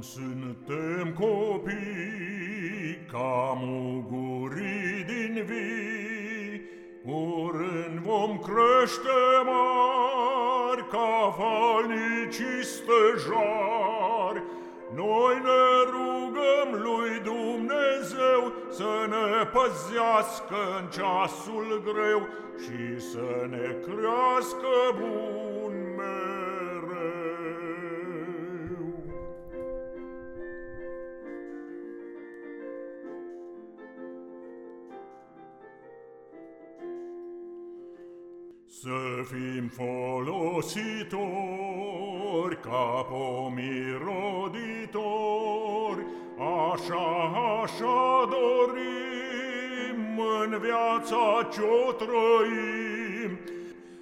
Acum suntem copii ca mugurii din vii, Curând vom crește mari ca falnicii stăjari. Noi ne rugăm lui Dumnezeu să ne păzească în ceasul greu și să ne crească bun Să fim folositori ca pomiroditori, Așa, așa dorim în viața ce-o trăim.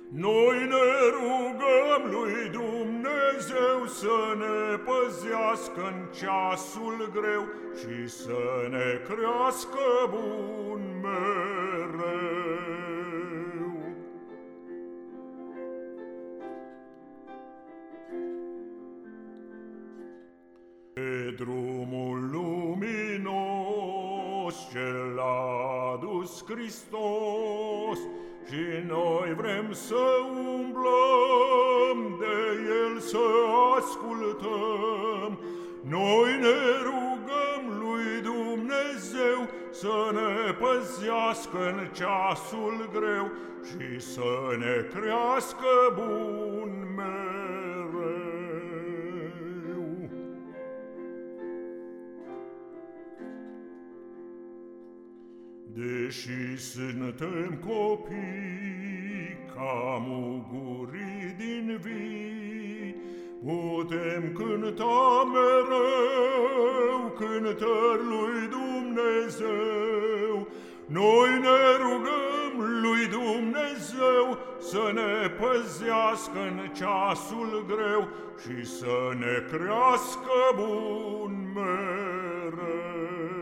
Noi ne rugăm lui Dumnezeu să ne păzească în ceasul greu Și să ne crească bun mereu. Drumul luminos ce l-a dus Hristos Și noi vrem să umblăm, de El să ascultăm. Noi ne rugăm lui Dumnezeu să ne păzească în ceasul greu Și să ne crească bun mereu. Deși suntem copii ca mugurii din vii, Putem cânta mereu cântări lui Dumnezeu. Noi ne rugăm lui Dumnezeu să ne păzească în ceasul greu și să ne crească bun mereu.